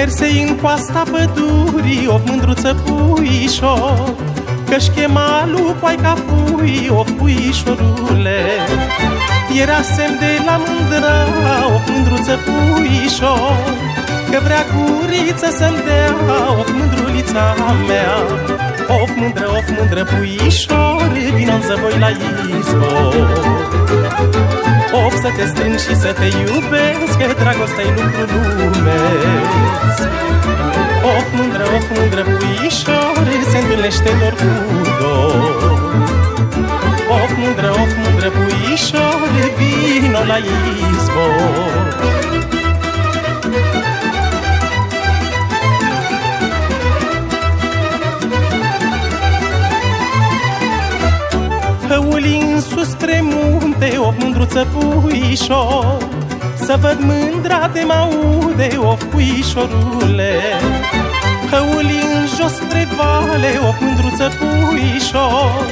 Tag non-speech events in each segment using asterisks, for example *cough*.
Mersei în coasta pădurii, of mândruță puișor. Că-și chema lupoi ca pui, of puișorule. Era semn de la mândră, of mândruță puișor. Că vrea guriță să-mi dea, of mândrulița mea. Of mândră, of mândră puișor, vino să voi la izvor. Of să te strâng și să te iubesc, că dragostea-i lucru lumesc Of mândră, of mândră puișor, se întâlnește doar cu dor. Of mândră, of mândră puișor, vino la izvor. Hăuli în sus spre munte, o mândruță puișor. Să văd mândra de maude, o puișorule Hăuli în jos spre vale, o mândruță puișor.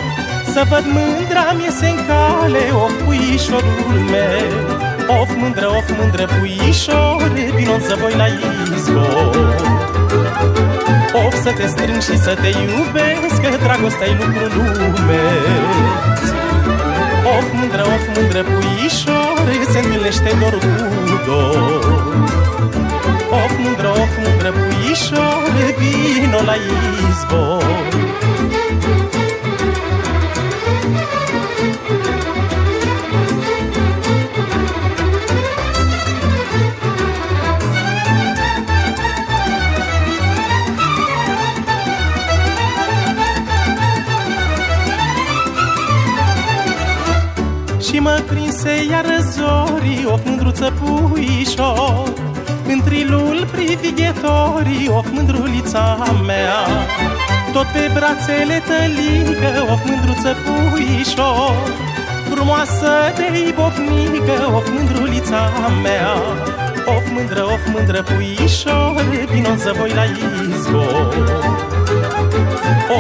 Să văd mândra mie se cale, o puișorul meu. Of mândră, of mândră puișor, vino să voi la izvor Of să te strâng și să te iubesc Că dragostea-i lucru lumesc Of mândră, of mândră puișor Se întâlnește doar cu dor Of mândră, of mândră puișor Vino la izvor. Și mă prinse iar zorii, o mândruță puișor În trilul privighetorii, o mândrulița mea. Tot pe brațele tăligă, o mândruță puișor. Frumoasă de ibovnică, o mândrulița mea. Of mândră, of mândră puișor, vino să voi la izvor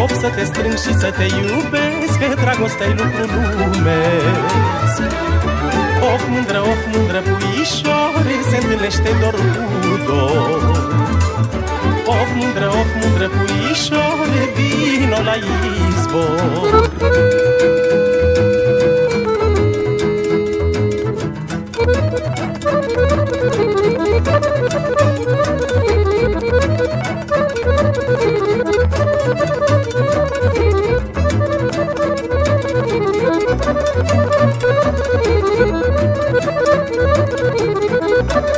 Of să te strâng și să te iubesc Că dragostea-i lucru lumesc. Of mândră, of mândră puișoare Se întâlnește doar cu dor. Of mândră, of mândră puișoare Vino la izvor *laughs*